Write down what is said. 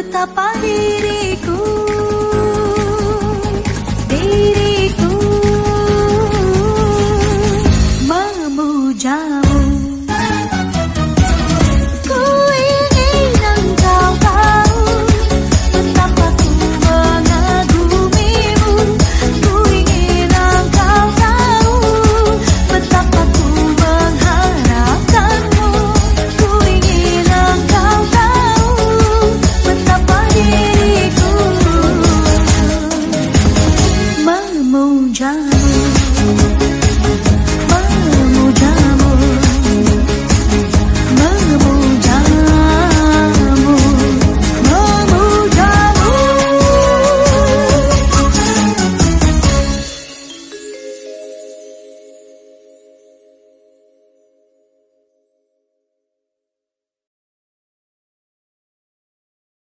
betapa diriku diriku memujamu.